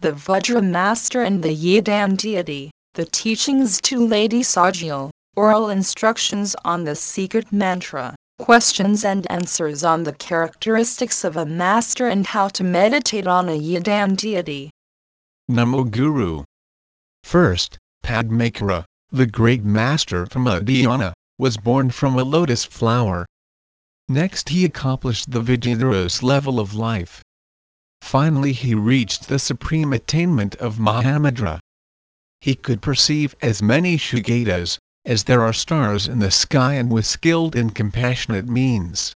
the Vajra Master and the Yidam deity, the teachings to Lady Tsogyal, oral instructions on the secret mantra, questions and answers on the characteristics of a master and how to meditate on a Yidam deity. Namo Guru. First, Padmakara, the great master from Uddiyana, was born from a lotus flower. Next he accomplished the Vidyadharas level of life. Finally he reached the supreme attainment of Mahamudra. He could perceive as many Sugatas, as there are stars in the sky and was skilled in compassionate means.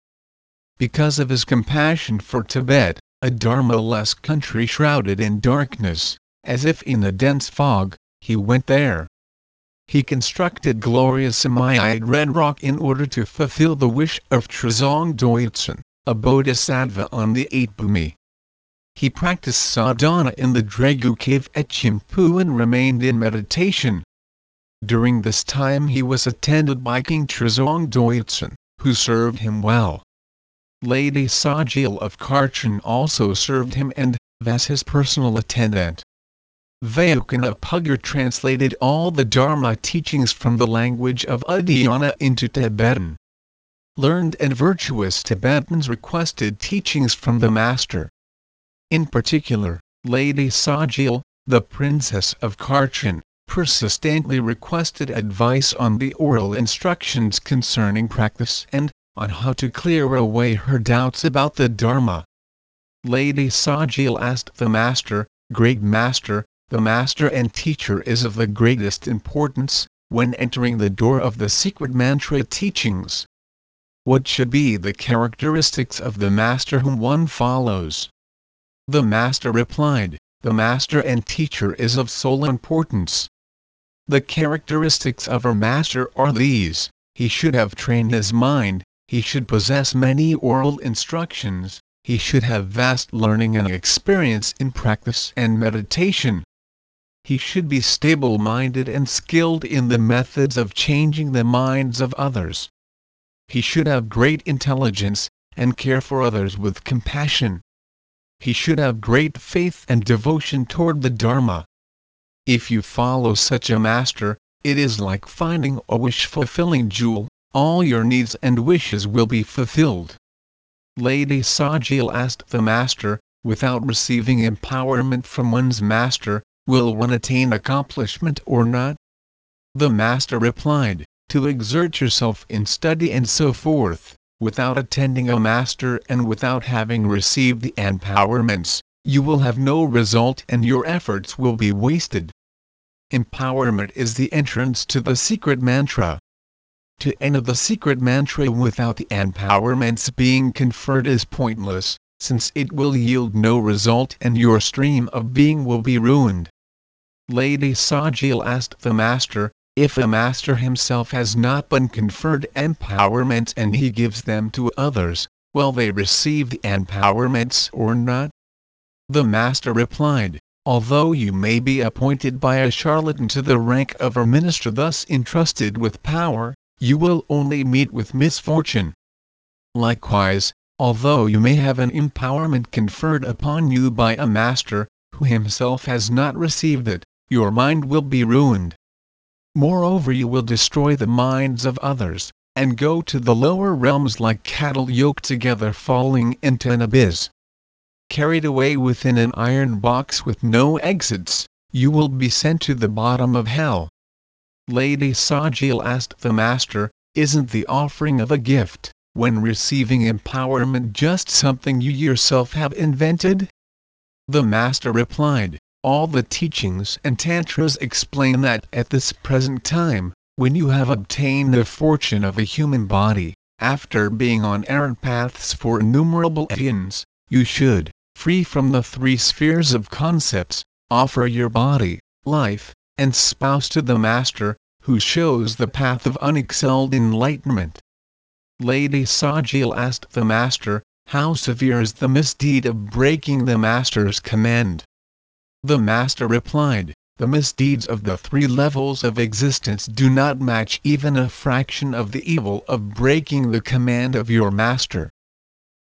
Because of his compassion for Tibet, a Dharma-less country shrouded in darkness, as if in a dense fog, he went there. He constructed glorious Umayyad red rock in order to fulfill the wish of Trisong Deutsen, a bodhisattva on the eight bhumi. He practiced sadhana in the Dregu cave at Chimphu and remained in meditation. During this time he was attended by King Trisong Deutsen, who served him well. Lady Tsogyal of Kharchen also served him and, was his personal attendant. Vayukana Pugger translated all the Dharma teachings from the language of Uddiyana into Tibetan. Learned and virtuous Tibetans requested teachings from the Master. In particular, Lady Tsogyal, the Princess of Kharchen, persistently requested advice on the oral instructions concerning practice and, on how to clear away her doubts about the Dharma. Lady Tsogyal asked the Master, Great Master, the master and teacher is of the greatest importance, when entering the door of the secret mantra teachings. What should be the characteristics of the master whom one follows? The master replied, The master and teacher is of sole importance. The characteristics of a master are these he should have trained his mind, he should possess many oral instructions, he should have vast learning and experience in practice and meditation, he should be stable minded and skilled in the methods of changing the minds of others. He should have great intelligence, and care for others with compassion. He should have great faith and devotion toward the Dharma. If you follow such a master, it is like finding a wish fulfilling jewel, all your needs and wishes will be fulfilled. Lady Tsogyal asked the master, without receiving empowerment from one's master, will one attain accomplishment or not? The Master replied, to exert yourself in study and so forth, without attending a Master and without having received the empowerments, you will have no result and your efforts will be wasted. Empowerment is the entrance to the secret mantra. To enter the secret mantra without the empowerments being conferred is pointless, since it will yield no result and your stream of being will be ruined. Lady Tsogyal asked the Master, if a Master himself has not been conferred empowerments and he gives them to others, will they receive the empowerments or not? The Master replied, although you may be appointed by a charlatan to the rank of a minister thus entrusted with power, you will only meet with misfortune. Likewise, although you may have an empowerment conferred upon you by a master, who himself has not received it, your mind will be ruined. Moreover you will destroy the minds of others, and go to the lower realms like cattle yoked together falling into an abyss. Carried away within an iron box with no exits, you will be sent to the bottom of hell. Lady Tsogyal asked the Master, Isn't the offering of a gift, when receiving empowerment just something you yourself have invented? The Master replied, All the teachings and tantras explain that at this present time, when you have obtained the fortune of a human body, after being on errant paths for innumerable aeons, you should, free from the three spheres of concepts, offer your body, life, and spouse to the Master, who shows the path of unexcelled enlightenment. Lady Tsogyal asked the Master, How severe is the misdeed of breaking the Master's command? The Master replied, The misdeeds of the three levels of existence do not match even a fraction of the evil of breaking the command of your Master.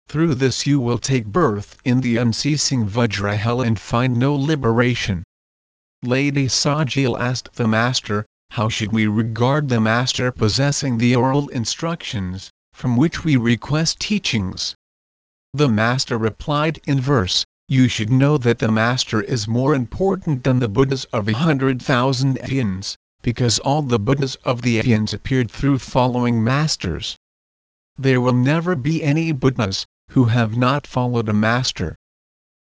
Through this you will take birth in the unceasing Vajra hell and find no liberation. Lady Tsogyal asked the Master, how should we regard the Master possessing the oral instructions, from which we request teachings? The Master replied in verse, You should know that the Master is more important than the Buddhas of a hundred thousand aeons, because all the Buddhas of the aeons appeared through following Masters. There will never be any Buddhas who have not followed a Master.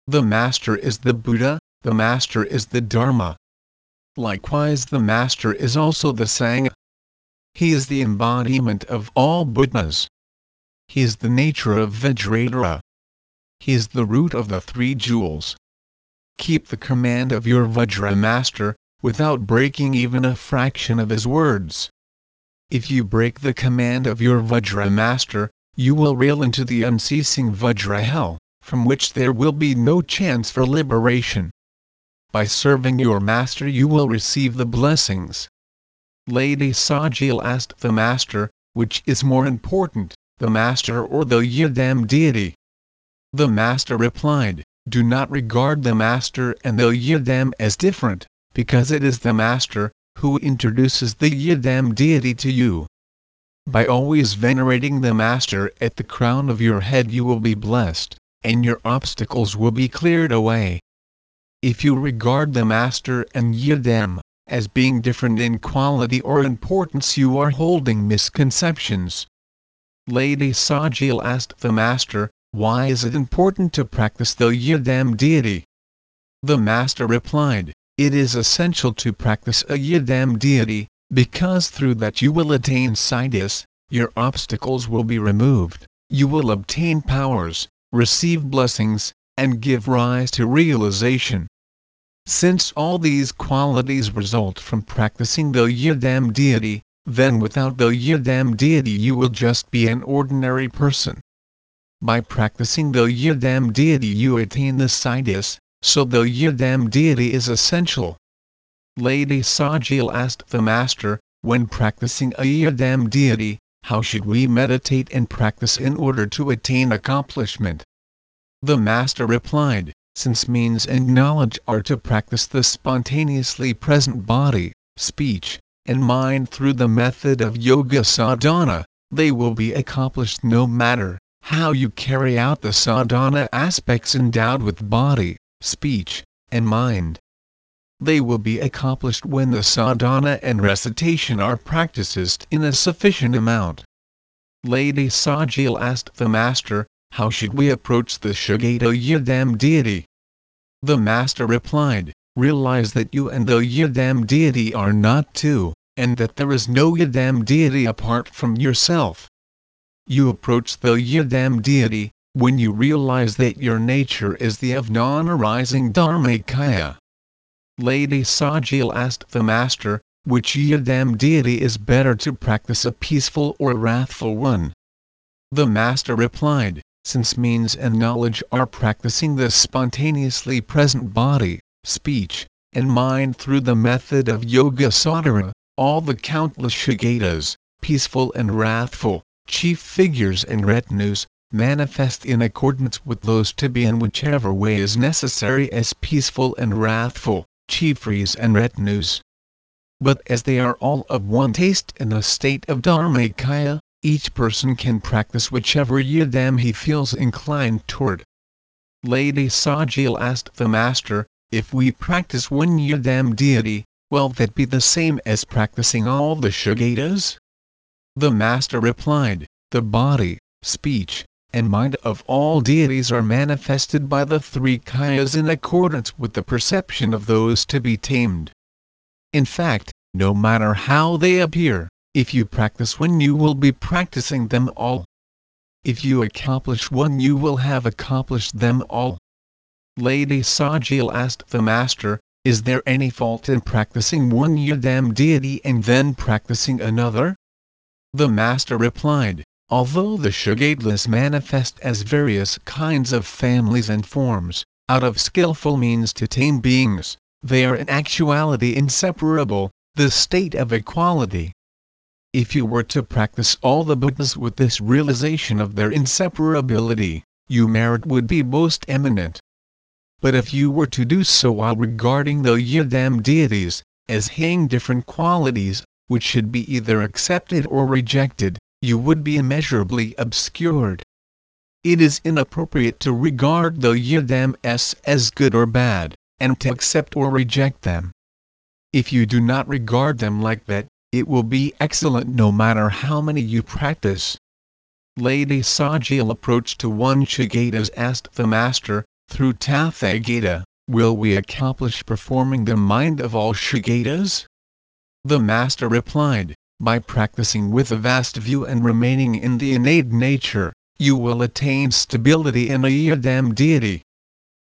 The Master is the Buddha, the Master is the Dharma. Likewise the Master is also the Sangha. He is the embodiment of all Buddhas. He is the nature of Vajradhara. He is the root of the three jewels. Keep the command of your Vajra Master, without breaking even a fraction of his words. If you break the command of your Vajra Master, you will rail into the unceasing Vajra hell, from which there will be no chance for liberation. By serving your master you will receive the blessings. Lady Tsogyal asked the master, which is more important, the master or the Yidam deity? The master replied, do not regard the master and the Yidam as different, because it is the master who introduces the Yidam deity to you. By always venerating the master at the crown of your head you will be blessed, and your obstacles will be cleared away. If you regard the Master and Yidam as being different in quality or importance you are holding misconceptions. Lady Tsogyal asked the Master, why is it important to practice the Yidam deity? The Master replied, it is essential to practice a Yidam deity, because through that you will attain siddhis, your obstacles will be removed, you will obtain powers, receive blessings, and give rise to realization. Since all these qualities result from practicing the Yidam deity, then without the Yidam deity you will just be an ordinary person. By practicing the Yidam deity you attain the siddhis, so the Yidam deity is essential. Lady Tsogyal asked the Master, when practicing a Yidam deity, how should we meditate and practice in order to attain accomplishment? The Master replied, since means and knowledge are to practice the spontaneously present body, speech, and mind through the method of yoga sadhana, they will be accomplished no matter how you carry out the sadhana aspects endowed with body, speech, and mind. They will be accomplished when the sadhana and recitation are practiced in a sufficient amount. Lady Tsogyal asked the Master, how should we approach the Sugata Yidam deity? The Master replied, realize that you and the Yidam deity are not two, and that there is no Yidam deity apart from yourself. You approach the Yidam deity, when you realize that your nature is the of non-arising Dharmakaya. Lady Tsogyal asked the Master, which Yidam deity is better to practice a peaceful or wrathful one? The Master replied, since means and knowledge are practicing the spontaneously present body, speech, and mind through the method of yoga sadhana, all the countless sugatas, peaceful and wrathful, chief figures and retinues, manifest in accordance with those to be in whichever way is necessary as peaceful and wrathful, chiefries and retinues. But as they are all of one taste in a state of dharmakaya, each person can practice whichever yidam he feels inclined toward. Lady Tsogyal asked the Master, if we practice one yidam deity, will that be the same as practicing all the sugatas? The Master replied, the body, speech, and mind of all deities are manifested by the three kayas in accordance with the perception of those to be tamed. In fact, no matter how they appear, if you practice one you will be practicing them all. If you accomplish one you will have accomplished them all. Lady Tsogyal asked the Master, is there any fault in practicing one Yidam deity and then practicing another? The Master replied, although the Sugatas manifest as various kinds of families and forms, out of skillful means to tame beings, they are in actuality inseparable, the state of equality. If you were to practice all the Buddhas with this realization of their inseparability, you merit would be most eminent. But if you were to do so while regarding the Yidam deities, as having different qualities, which should be either accepted or rejected, you would be immeasurably obscured. It is inappropriate to regard the Yidam S as good or bad, and to accept or reject them. If you do not regard them like that, it will be excellent no matter how many you practice. Lady Tsogyal approached to one Sugatas asked the master, through Tathagata, will we accomplish performing the mind of all Sugatas? The master replied, by practicing with a vast view and remaining in the innate nature, you will attain stability in a Yidam deity.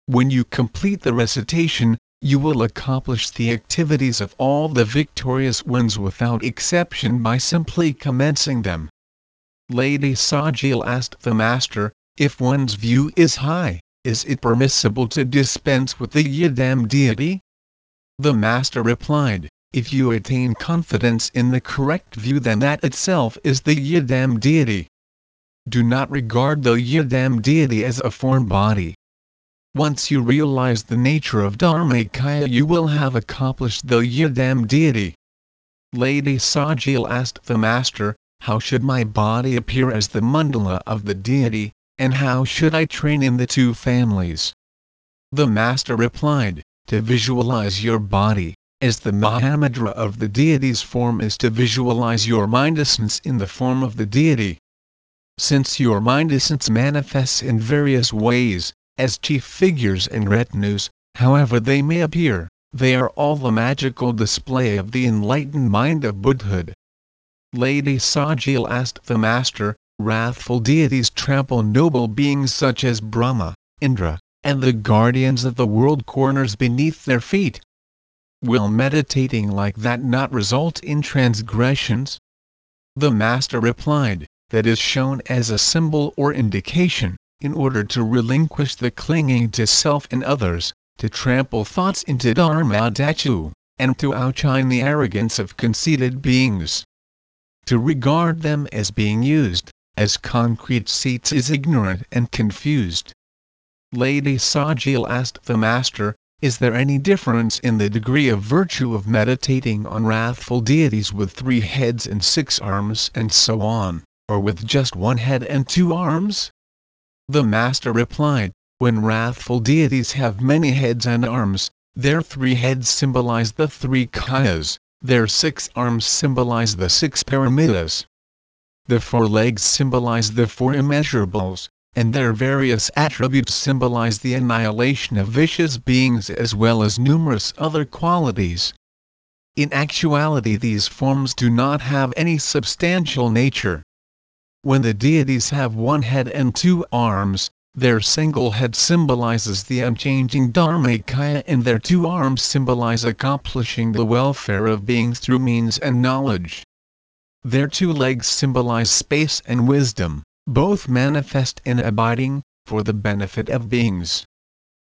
When you complete the recitation, you will accomplish the activities of all the victorious ones without exception by simply commencing them. Lady Tsogyal asked the master, if one's view is high, is it permissible to dispense with the Yidam deity? The master replied, if you attain confidence in the correct view then that itself is the Yidam deity. Do not regard the Yidam deity as a form body, once you realize the nature of Dharmakaya you will have accomplished the Yidam deity. Lady Tsogyal asked the master, how should my body appear as the mandala of the deity, and how should I train in the two families? The master replied, to visualize your body, as the Mahamudra of the deity's form is to visualize your mind essence in the form of the deity. Since your mind essence manifests in various ways, as chief figures and retinues, however they may appear, they are all the magical display of the enlightened mind of Buddhahood. Lady Tsogyal asked the master, wrathful deities trample noble beings such as Brahma, Indra, and the guardians of the world corners beneath their feet. Will meditating like that not result in transgressions? The master replied, that is shown as a symbol or indication, in order to relinquish the clinging to self and others, to trample thoughts into dharmadhatu, and to outshine the arrogance of conceited beings. To regard them as being used, as concrete seats is ignorant and confused. Lady Tsogyal asked the master, is there any difference in the degree of virtue of meditating on wrathful deities with three heads and six arms and so on, or with just one head and two arms? The Master replied, When wrathful deities have many heads and arms, their three heads symbolize the three kayas, their six arms symbolize the six paramitas. The four legs symbolize the four immeasurables, and their various attributes symbolize the annihilation of vicious beings as well as numerous other qualities. In actuality these forms do not have any substantial nature. When the deities have one head and two arms, their single head symbolizes the unchanging Dharmakaya and their two arms symbolize accomplishing the welfare of beings through means and knowledge. Their two legs symbolize space and wisdom, both manifest and abiding, for the benefit of beings.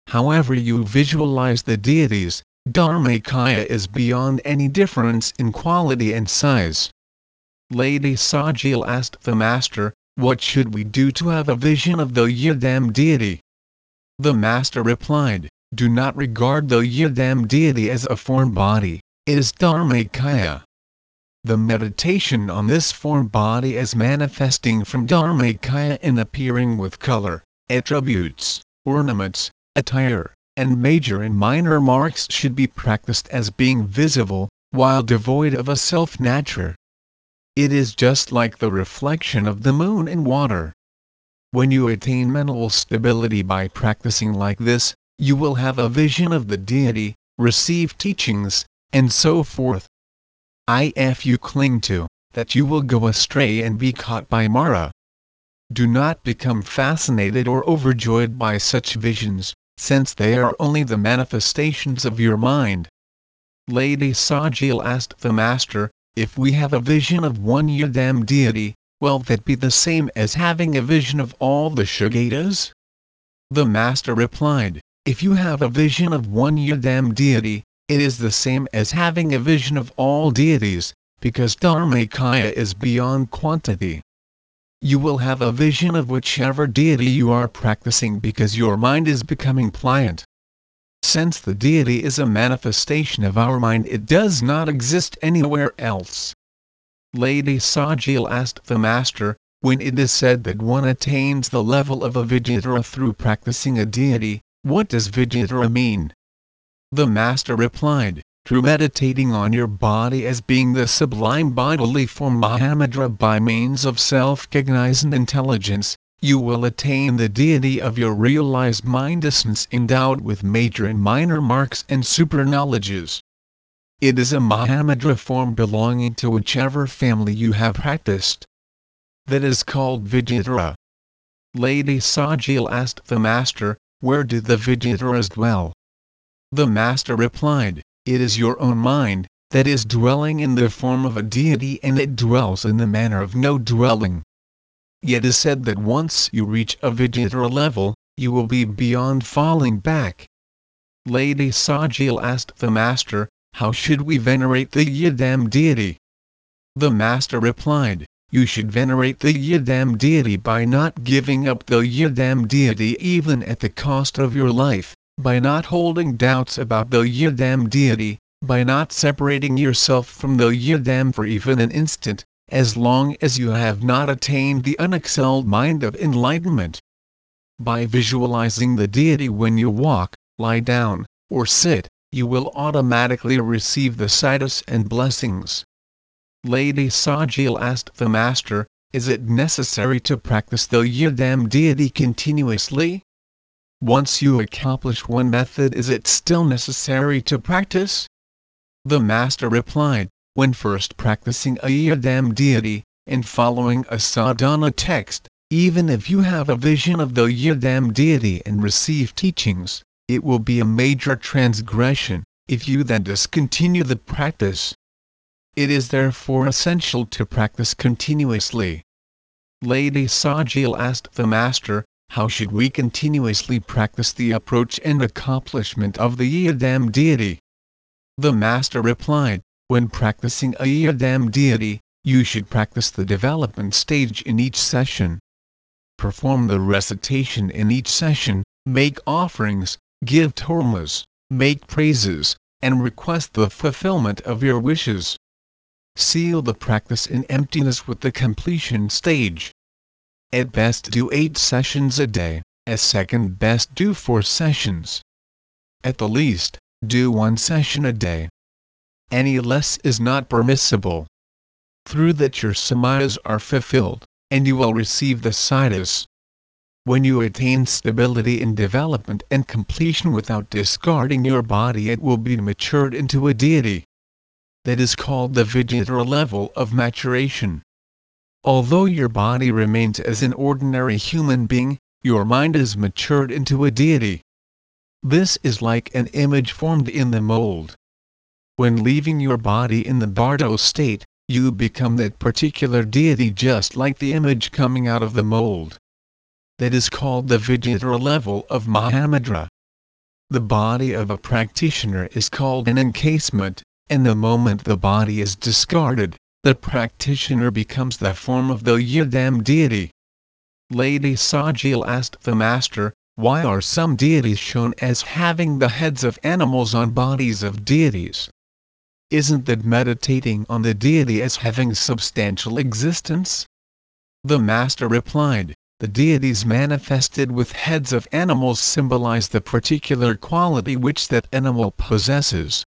However you visualize the deities, Dharmakaya is beyond any difference in quality and size. Lady Tsogyal asked the master, what should we do to have a vision of the Yidam deity? The master replied, do not regard the Yidam deity as a form body, it is Dharmakaya. The meditation on this form body as manifesting from Dharmakaya and appearing with color, attributes, ornaments, attire, and major and minor marks should be practiced as being visible, while devoid of a self-nature. It is just like the reflection of the moon in water. When you attain mental stability by practicing like this, you will have a vision of the deity, receive teachings, and so forth. If you cling to that you will go astray and be caught by Mara. Do not become fascinated or overjoyed by such visions, since they are only the manifestations of your mind. Lady Tsogyal asked the master, if we have a vision of one Yidam deity, will that be the same as having a vision of all the Sugatas? The Master replied, If you have a vision of one Yidam deity, it is the same as having a vision of all deities, because Dharmakaya is beyond quantity. you will have a vision of whichever deity you are practicing because your mind is becoming pliant. Since the deity is a manifestation of our mind, it does not exist anywhere else. Lady Tsogyal asked the Master, when it is said that one attains the level of a Vidyadhara through practicing a deity, what does Vidyadhara mean? The Master replied, through meditating on your body as being the sublime bodily form Mahamudra by means of self-cognizant intelligence, you will attain the deity of your realized mind essence endowed with major and minor marks and super knowledges. It is a Mahamudra form belonging to whichever family you have practiced. That is called Vidyadhara. Lady Tsogyal asked the Master, where do the Vidyadharas dwell? The Master replied, it is your own mind, that is dwelling in the form of a deity and it dwells in the manner of no dwelling. Yet is said that once you reach a Vidyadhara level, you will be beyond falling back. Lady Tsogyal asked the Master, how should we venerate the Yidam deity? The Master replied, you should venerate the Yidam deity by not giving up the Yidam deity even at the cost of your life by not holding doubts about the Yidam deity, by not separating yourself from the Yidam for even an instant, as long as you have not attained the unexcelled mind of enlightenment. By visualizing the deity when you walk, lie down, or sit, you will automatically receive the siddhis and blessings. Lady Tsogyal asked the Master, is it necessary to practice the Yidam deity continuously? Once you accomplish one method is it still necessary to practice? The Master replied, when first practicing a Yidam deity, and following a sadhana text, even if you have a vision of the Yidam deity and receive teachings, it will be a major transgression, if you then discontinue the practice. It is therefore essential to practice continuously. Lady Tsogyal asked the Master, how should we continuously practice the approach and accomplishment of the Yidam deity? The Master replied, when practicing a Yidam deity, you should practice the development stage in each session. Perform the recitation in each session, make offerings, give tormas, make praises, and request the fulfillment of your wishes. Seal the practice in emptiness with the completion stage. At best do 8 sessions a day, at second best do 4 sessions. At the least, do 1 session a day. Any less is not permissible. Through that your samayas are fulfilled, and you will receive the siddhis. When you attain stability in development and completion without discarding your body it will be matured into a deity. That is called the Vidyadhara level of maturation. Although your body remains as an ordinary human being, your mind is matured into a deity. This is like an image formed in the mold. When leaving your body in the bardo state, you become that particular deity just like the image coming out of the mold. That is called the Vidyadhara level of Mahamudra. The body of a practitioner is called an encasement, and the moment the body is discarded, the practitioner becomes the form of the Yidam deity. Lady Tsogyal asked the Master, why are some deities shown as having the heads of animals on bodies of deities? Isn't that meditating on the deity as having substantial existence? The Master replied, the deities manifested with heads of animals symbolize the particular quality which that animal possesses.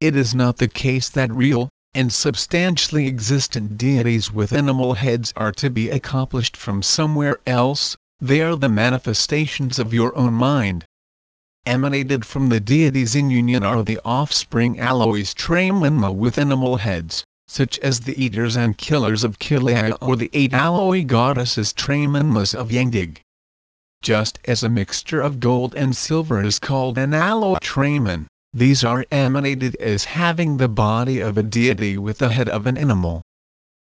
It is not the case that real, and substantially existent deities with animal heads are to be accomplished from somewhere else, they are the manifestations of your own mind. Emanated from the deities in union are the offspring Alois Tramanma with animal heads, such as the eaters and killers of Kilaya or the eight Aloi goddesses Tramanmas of Yangdig. Just as a mixture of gold and silver is called an Aloi Traman, these are emanated as having the body of a deity with the head of an animal.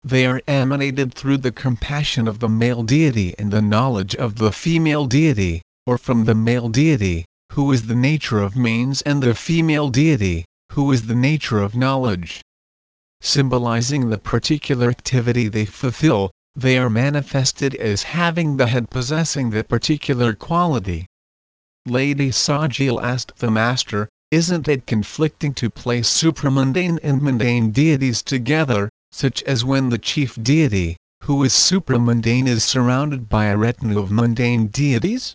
They are emanated through the compassion of the male deity and the knowledge of the female deity, or from the male deity, who is the nature of means and the female deity, who is the nature of knowledge. Symbolizing the particular activity they fulfill, they are manifested as having the head possessing that particular quality. Lady Tsogyal asked the Master, isn't it conflicting to place supramundane and mundane deities together, such as when the chief deity, who is supramundane is surrounded by a retinue of mundane deities?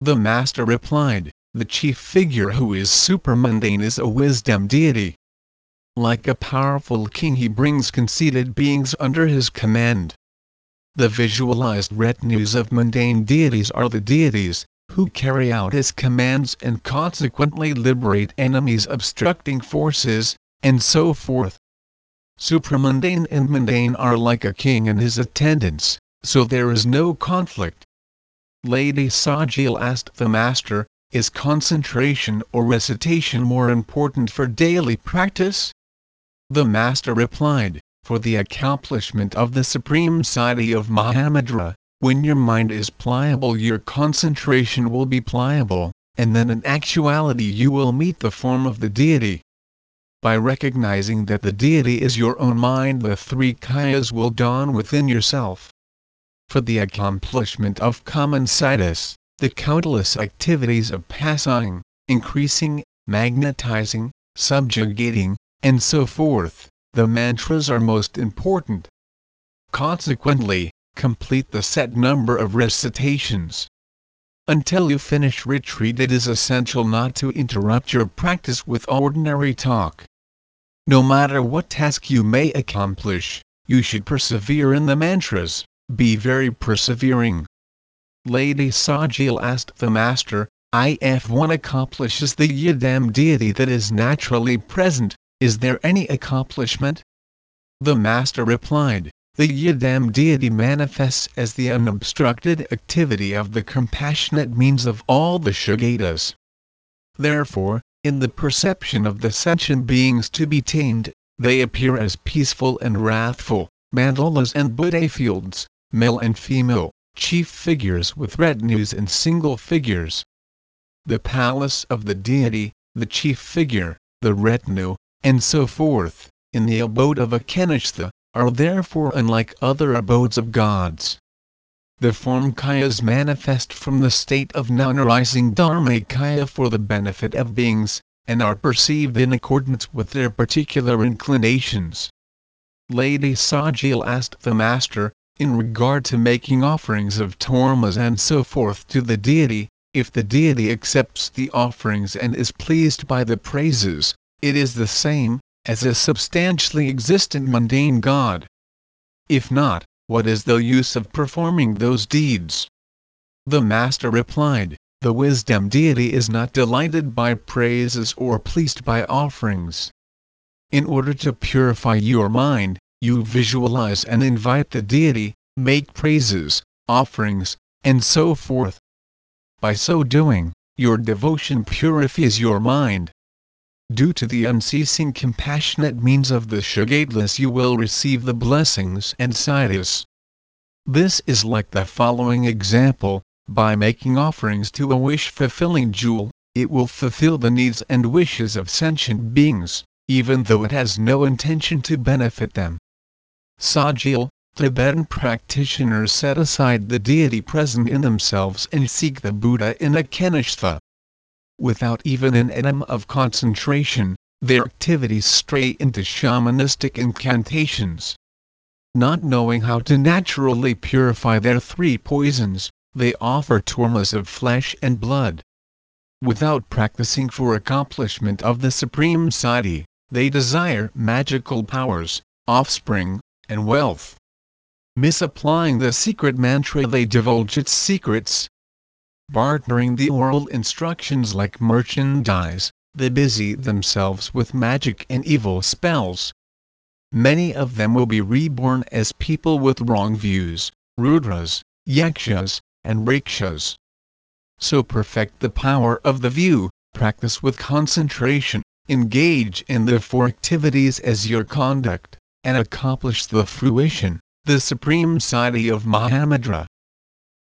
The Master replied, the chief figure who is supramundane is a wisdom deity. Like a powerful king he brings conceited beings under his command. The visualized retinues of mundane deities are the deities, who carry out his commands and consequently liberate enemies obstructing forces, and so forth. Supramundane and mundane are like a king and his attendants, so there is no conflict. Lady Tsogyal asked the Master, is concentration or recitation more important for daily practice? The Master replied, for the accomplishment of the supreme siddhi of Mahamudra, when your mind is pliable your concentration will be pliable, and then in actuality you will meet the form of the deity. By recognizing that the deity is your own mind the three kayas will dawn within yourself. For the accomplishment of common siddhis, the countless activities of passing, increasing, magnetizing, subjugating, and so forth, the mantras are most important. Consequently, complete the set number of recitations. Until you finish retreat it is essential not to interrupt your practice with ordinary talk. No matter what task you may accomplish, you should persevere in the mantras, be very persevering. Lady Tsogyal asked the Master, if one accomplishes the Yidam deity that is naturally present, is there any accomplishment? The Master replied, the Yidam deity manifests as the unobstructed activity of the compassionate means of all the Sugatas. Therefore, in the perception of the sentient beings to be tamed, they appear as peaceful and wrathful, mandalas and Buddha fields, male and female, chief figures with retinues and single figures. The palace of the deity, the chief figure, the retinue, and so forth, in the abode of Akanishtha, are therefore unlike other abodes of gods. The form kayas manifest from the state of non-arising dharmakaya for the benefit of beings, and are perceived in accordance with their particular inclinations. Lady Tsogyal asked the Master, in regard to making offerings of tormas and so forth to the deity, if the deity accepts the offerings and is pleased by the praises, it is the same, as a substantially existent mundane God. If not, what is the use of performing those deeds? The Master replied, The wisdom deity is not delighted by praises or pleased by offerings. In order to purify your mind, you visualize and invite the deity, make praises, offerings, and so forth. By so doing, your devotion purifies your mind. Due to the unceasing compassionate means of the Shugateless you will receive the blessings and siddhis. This is like the following example, by making offerings to a wish-fulfilling jewel, it will fulfill the needs and wishes of sentient beings, even though it has no intention to benefit them. Tsogyal, Tibetan practitioners set aside the deity present in themselves and seek the Buddha in Akanishtha without even an atom of concentration, their activities stray into shamanistic incantations. Not knowing how to naturally purify their three poisons, they offer tormas of flesh and blood. Without practicing for accomplishment of the supreme siddhi, they desire magical powers, offspring, and wealth. Misapplying the secret mantra they divulge its secrets, bartering the oral instructions like merchandise, they busy themselves with magic and evil spells. Many of them will be reborn as people with wrong views, rudras, yakshas, and rakshas. So perfect the power of the view, practice with concentration, engage in the four activities as your conduct, and accomplish the fruition, the supreme siddhi of Mahamudra.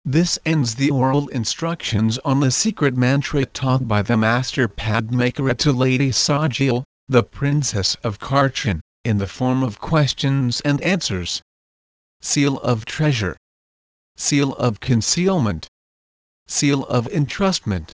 This ends the oral instructions on the secret mantra taught by the Master Padmakara to Lady Tsogyal, the Princess of Kharchen, in the form of questions and answers. seal of treasure, seal of concealment, seal of entrustment,